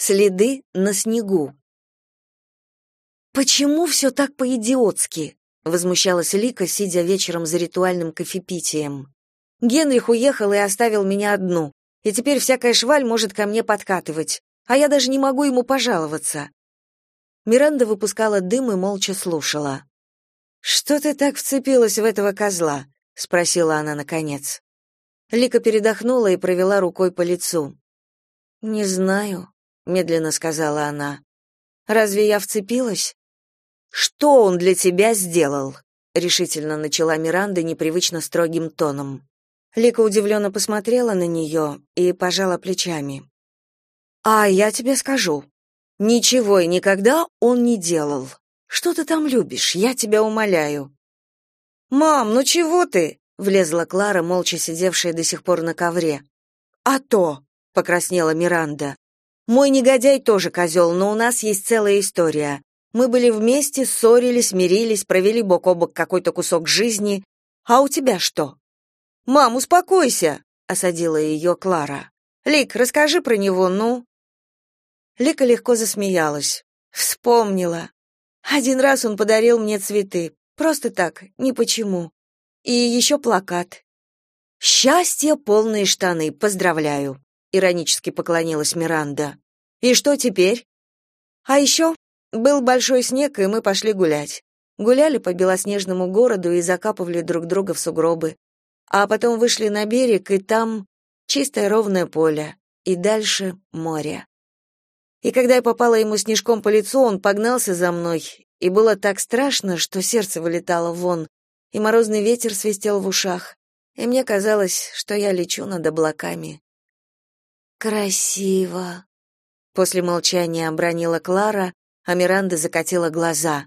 Следы на снегу. Почему все так по-идиотски? возмущалась Лика, сидя вечером за ритуальным кофепитием. Генрих уехал и оставил меня одну, и теперь всякая шваль может ко мне подкатывать, а я даже не могу ему пожаловаться. Миранда выпускала дым и молча слушала. Что ты так вцепилась в этого козла? спросила она наконец. Лика передохнула и провела рукой по лицу. Не знаю, медленно сказала она. Разве я вцепилась? Что он для тебя сделал? решительно начала Миранда непривычно строгим тоном. Лика удивленно посмотрела на нее и пожала плечами. А я тебе скажу. Ничего и никогда он не делал. Что ты там любишь? Я тебя умоляю. Мам, ну чего ты? влезла Клара, молча сидевшая до сих пор на ковре. А то, покраснела Миранда. Мой негодяй тоже козел, но у нас есть целая история. Мы были вместе, ссорились, мирились, провели бок о бок какой-то кусок жизни. А у тебя что? Мам, успокойся, осадила ее Клара. Лик, расскажи про него, ну. Лика легко засмеялась. Вспомнила. Один раз он подарил мне цветы. Просто так, ни почему. И еще плакат. «Счастье, полные штаны, поздравляю», — иронически поклонилась Миранда. «И что теперь?» «А еще был большой снег, и мы пошли гулять. Гуляли по белоснежному городу и закапывали друг друга в сугробы. А потом вышли на берег, и там чистое ровное поле, и дальше море. И когда я попала ему снежком по лицу, он погнался за мной, и было так страшно, что сердце вылетало вон, и морозный ветер свистел в ушах, и мне казалось, что я лечу над облаками. «Красиво», — после молчания обронила Клара, а Миранда закатила глаза.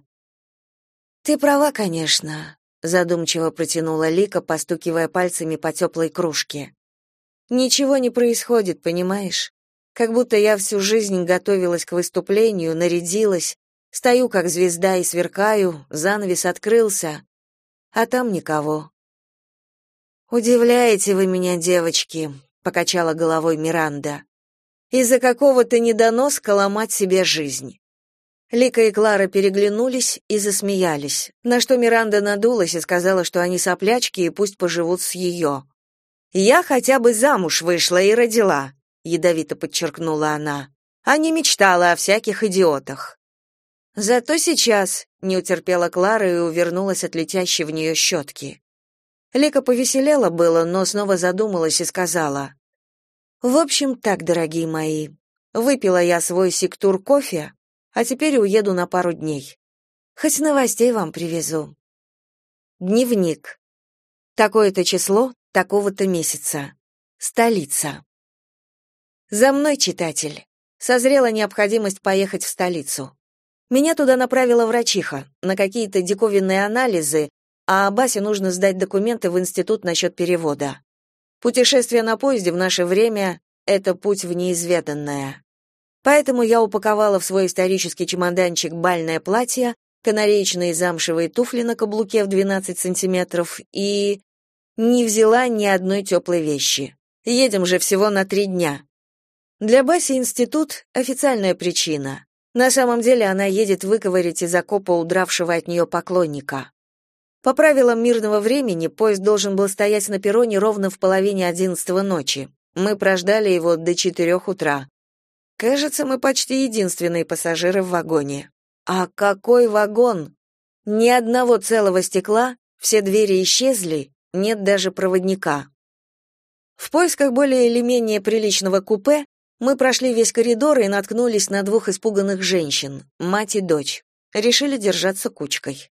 «Ты права, конечно», — задумчиво протянула Лика, постукивая пальцами по теплой кружке. «Ничего не происходит, понимаешь? Как будто я всю жизнь готовилась к выступлению, нарядилась, стою как звезда и сверкаю, занавес открылся, а там никого. Удивляете вы меня, девочки, покачала головой Миранда. Из-за какого-то недоноска ломать себе жизнь. Лика и Клара переглянулись и засмеялись, на что Миранда надулась и сказала, что они соплячки и пусть поживут с ее. «Я хотя бы замуж вышла и родила», ядовито подчеркнула она. А не мечтала о всяких идиотах. Зато сейчас не утерпела Клара и увернулась от летящей в нее щетки. Лика повеселела было, но снова задумалась и сказала: "В общем, так, дорогие мои, выпила я свой сектур кофе, а теперь уеду на пару дней. Хоть новостей вам привезу. Дневник. Такое-то число, такого-то месяца. Столица. За мной, читатель. Созрела необходимость поехать в столицу. Меня туда направила врачиха на какие-то диковинные анализы, а Басе нужно сдать документы в институт насчет перевода. Путешествие на поезде в наше время — это путь в неизведанное. Поэтому я упаковала в свой исторический чемоданчик бальное платье, канареечные замшевые туфли на каблуке в 12 сантиметров и... не взяла ни одной теплой вещи. Едем же всего на три дня. Для Баси институт — официальная причина. На самом деле она едет выковырять из окопа удравшего от нее поклонника. По правилам мирного времени поезд должен был стоять на перроне ровно в половине одиннадцатого ночи. Мы прождали его до четырех утра. Кажется, мы почти единственные пассажиры в вагоне. А какой вагон? Ни одного целого стекла, все двери исчезли, нет даже проводника. В поисках более или менее приличного купе мы прошли весь коридор и наткнулись на двух испуганных женщин, мать и дочь. Решили держаться кучкой.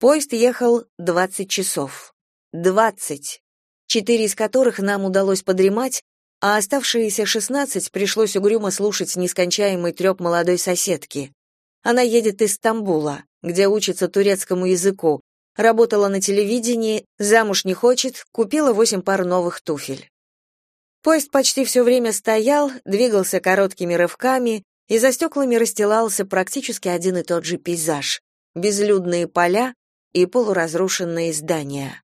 Поезд ехал 20 часов. 20. Четыре из которых нам удалось подремать, а оставшиеся 16 пришлось угрюмо слушать нескончаемый треп молодой соседки. Она едет из Стамбула, где учится турецкому языку, работала на телевидении, замуж не хочет, купила восемь пар новых туфель. Поезд почти все время стоял, двигался короткими рывками, и за стеклами расстилался практически один и тот же пейзаж — безлюдные поля и полуразрушенные здания.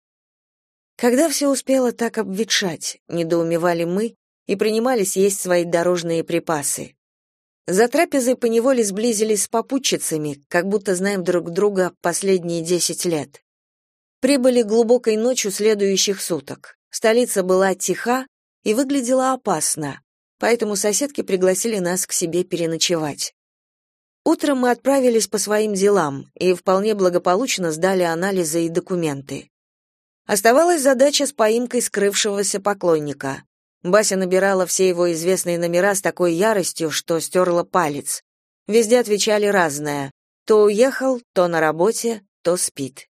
Когда все успело так обветшать, недоумевали мы и принимались есть свои дорожные припасы. За трапезой поневоле сблизились с попутчицами, как будто знаем друг друга последние десять лет. Прибыли глубокой ночью следующих суток. Столица была тиха и выглядела опасно, поэтому соседки пригласили нас к себе переночевать. Утром мы отправились по своим делам и вполне благополучно сдали анализы и документы. Оставалась задача с поимкой скрывшегося поклонника. Бася набирала все его известные номера с такой яростью, что стерла палец. Везде отвечали разное. То уехал, то на работе, то спит.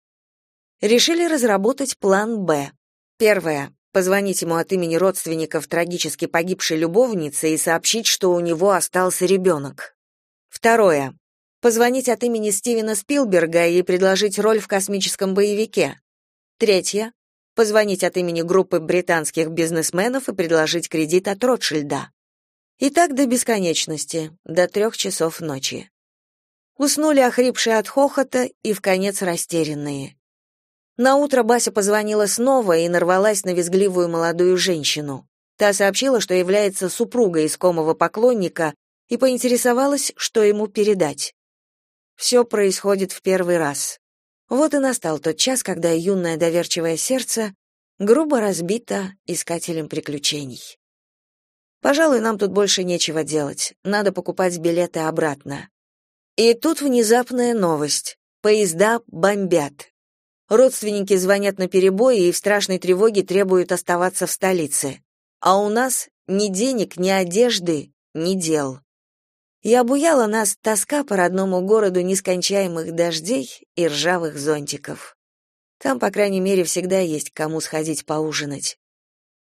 Решили разработать план «Б». Первое. Позвонить ему от имени родственников трагически погибшей любовницы и сообщить, что у него остался ребенок. Второе. Позвонить от имени Стивена Спилберга и предложить роль в космическом боевике. Третье. Позвонить от имени группы британских бизнесменов и предложить кредит от Ротшильда. И так до бесконечности, до трех часов ночи. Уснули охрипшие от хохота и в конец растерянные. На утро Бася позвонила снова и нарвалась на визгливую молодую женщину. Та сообщила, что является супругой искомого поклонника и поинтересовалась, что ему передать. Все происходит в первый раз. Вот и настал тот час, когда юное доверчивое сердце грубо разбито искателем приключений. Пожалуй, нам тут больше нечего делать. Надо покупать билеты обратно. И тут внезапная новость. Поезда бомбят. Родственники звонят на перебой и в страшной тревоге требуют оставаться в столице. А у нас ни денег, ни одежды, ни дел и обуяла нас тоска по родному городу нескончаемых дождей и ржавых зонтиков. Там, по крайней мере, всегда есть кому сходить поужинать.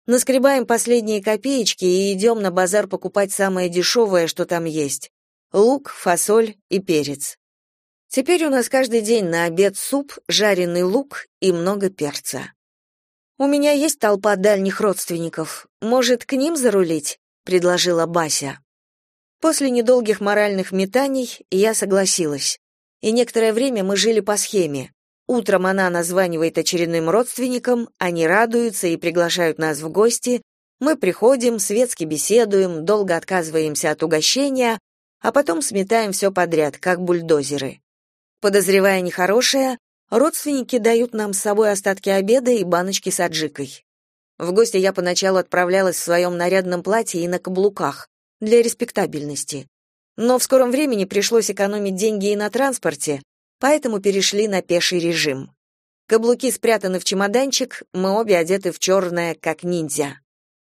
Наскребаем последние копеечки и идем на базар покупать самое дешевое, что там есть. Лук, фасоль и перец. Теперь у нас каждый день на обед суп, жареный лук и много перца. У меня есть толпа дальних родственников. Может, к ним зарулить? предложила Бася. После недолгих моральных метаний я согласилась. И некоторое время мы жили по схеме. Утром она названивает очередным родственникам, они радуются и приглашают нас в гости. Мы приходим, светски беседуем, долго отказываемся от угощения, а потом сметаем все подряд, как бульдозеры. Подозревая нехорошее, родственники дают нам с собой остатки обеда и баночки с аджикой. В гости я поначалу отправлялась в своем нарядном платье и на каблуках для респектабельности. Но в скором времени пришлось экономить деньги и на транспорте, поэтому перешли на пеший режим. Каблуки спрятаны в чемоданчик, мы обе одеты в черное, как ниндзя.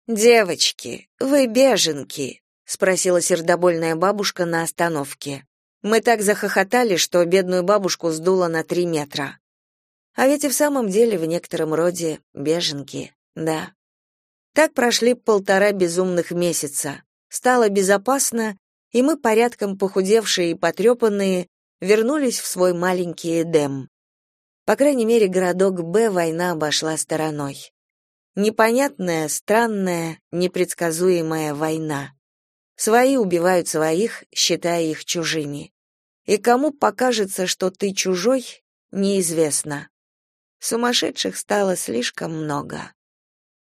«Девочки, вы беженки», — спросила сердобольная бабушка на остановке. Мы так захохотали, что бедную бабушку сдуло на три метра. А ведь и в самом деле в некотором роде беженки, да. Так прошли полтора безумных месяца. Стало безопасно, и мы, порядком похудевшие и потрепанные, вернулись в свой маленький Эдем. По крайней мере, городок Б война обошла стороной. Непонятная, странная, непредсказуемая война. Свои убивают своих, считая их чужими. И кому покажется, что ты чужой, неизвестно. Сумасшедших стало слишком много.